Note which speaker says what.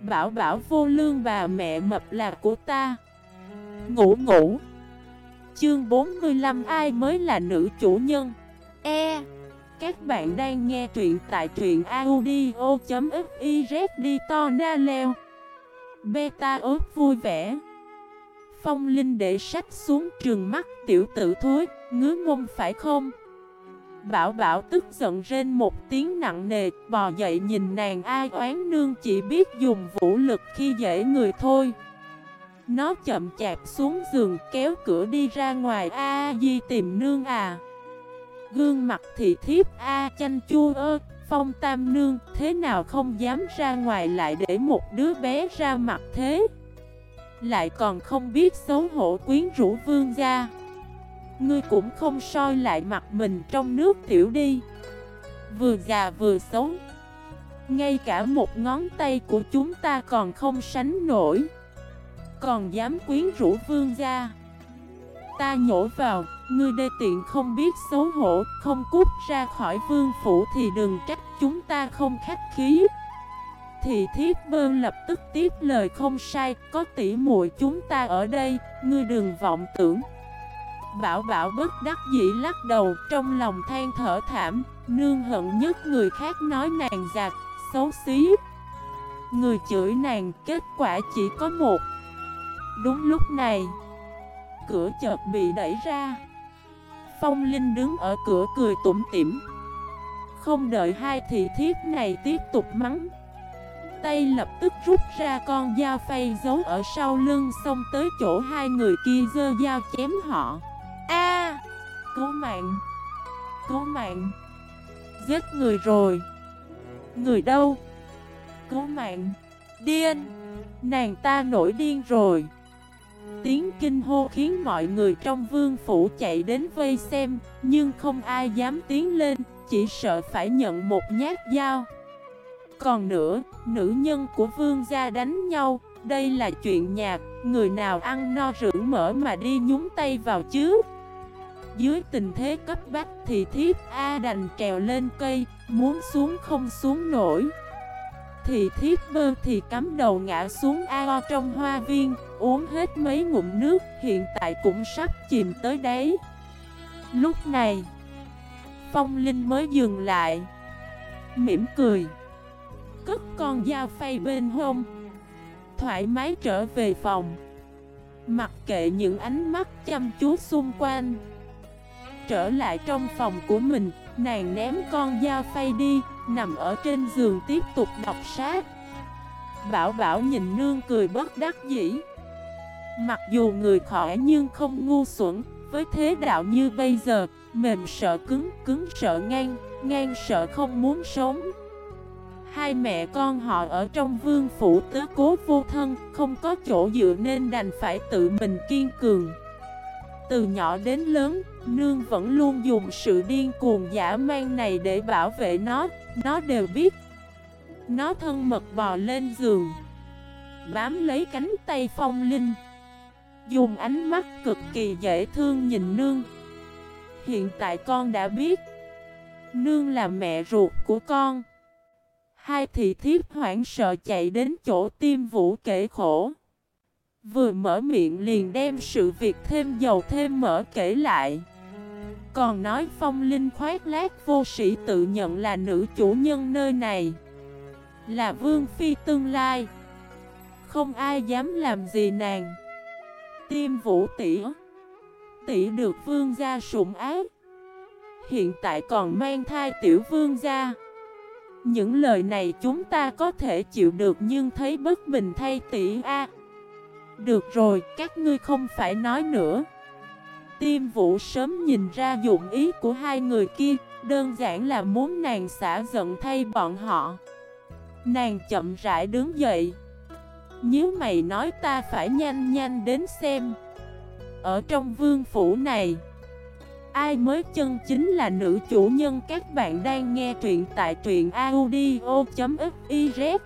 Speaker 1: Bảo bảo vô lương bà mẹ mập là của ta. Ngủ ngủ. Chương 45 ai mới là nữ chủ nhân? E. Các bạn đang nghe truyện tại truyện audio.xyz đi to na leo. Beta ớt vui vẻ. Phong Linh để sách xuống trường mắt tiểu tử thối, Ngứa mông phải không? Bảo bảo tức giận rên một tiếng nặng nề Bò dậy nhìn nàng ai oán nương chỉ biết dùng vũ lực khi dễ người thôi. Nó chậm chạp xuống giường kéo cửa đi ra ngoài. A, Di tìm nương à. Gương mặt thị thiếp A chanh chua ơ Phong tam nương thế nào không dám ra ngoài lại để một đứa bé ra mặt thế? Lại còn không biết xấu hổ quyến rũ vương gia. Ngươi cũng không soi lại mặt mình trong nước tiểu đi. Vừa già vừa xấu. Ngay cả một ngón tay của chúng ta còn không sánh nổi. Còn dám quyến rũ vương gia. Ta nhổ vào, Ngươi đê tiện không biết xấu hổ, Không cút ra khỏi vương phủ Thì đừng trách chúng ta không khách khí. Thì thiết bơ lập tức tiếp lời không sai, Có tỉ muội chúng ta ở đây, Ngươi đừng vọng tưởng. Bảo bảo bất đắc dĩ lắc đầu, Trong lòng than thở thảm, Nương hận nhất người khác nói nàng giặc, Xấu xí. Người chửi nàng, kết quả chỉ có một. Đúng lúc này, Cửa chợt bị đẩy ra. Phong Linh đứng ở cửa cười tủm tỉm. Không đợi hai thị thiếp này tiếp tục mắng, Tay lập tức rút ra con dao phay giấu ở sau lưng, Xông tới chỗ hai người kia dơ dao chém họ. Cứu mạng. Cứu mạng. Giết người rồi. Người đâu? Cứu mạng. Điên. Nàng ta nổi điên rồi. Tiếng kinh hô khiến mọi người trong vương phủ chạy đến vây xem Nhưng không ai dám tiến lên Chỉ sợ phải nhận một nhát dao. Còn nữa, nữ nhân của vương gia đánh nhau Đây là chuyện nhạc Người nào ăn no rưỡng mỡ mà đi nhúng tay vào chứ? Dưới tình thế cấp bách thì thiếp A đành trèo lên cây, muốn xuống không xuống nổi. Thì thiếp bơ thì cắm đầu ngã xuống ao trong hoa viên, uống hết mấy ngụm nước, hiện tại cũng sắp chìm tới đấy. Lúc này, Phong Linh mới dừng lại, mỉm cười, cất con dao phay bên hông, thoải mái trở về phòng. Mặc kệ những ánh mắt chăm chú xung quanh trở lại trong phòng của mình. Nàng ném con dao phay đi Nằm ở trên giường tiếp tục đọc sát Bảo bảo nhìn nương cười bất đắc dĩ. Mặc dù người khỏe nhưng không ngu xuẩn Với thế đạo như bây giờ Mềm sợ cứng, cứng sợ ngang Ngang sợ không muốn sống. Hai mẹ con họ ở trong vương phủ tứ cố vô thân Không có chỗ dựa nên đành phải tự mình kiên cường. Từ nhỏ đến lớn Nương vẫn luôn dùng sự điên cuồng giả man này để bảo vệ nó. Nó đều biết. Nó thân mật bò lên giường. Bám lấy cánh tay phong linh. Dùng ánh mắt cực kỳ dễ thương nhìn nương. Hiện tại con đã biết. Nương là mẹ ruột của con. Hai thị thiếp hoảng sợ chạy đến chỗ tiêm vũ kể khổ. Vừa mở miệng liền đem sự việc thêm dầu thêm mỡ kể lại còn nói phong linh khoát lát vô sĩ tự nhận là nữ chủ nhân nơi này. Là vương phi tương lai. Không ai dám làm gì nàng. Tiêm vũ tỉ. Tỉ được vương gia sủng ác Hiện tại còn mang thai tiểu vương gia. Những lời này chúng ta có thể chịu được nhưng thấy bất bình thay tỷ A. Được rồi, các ngươi không phải nói nữa. Tiêm vũ sớm nhìn ra dụng ý của hai người kia, Đơn giản là muốn nàng xả giận thay bọn họ. Nàng chậm rãi đứng dậy. Nếu mày nói ta phải nhanh nhanh đến xem. Ở trong vương phủ này, Ai mới chân chính là nữ chủ nhân các bạn đang nghe truyện tại truyện audio.fif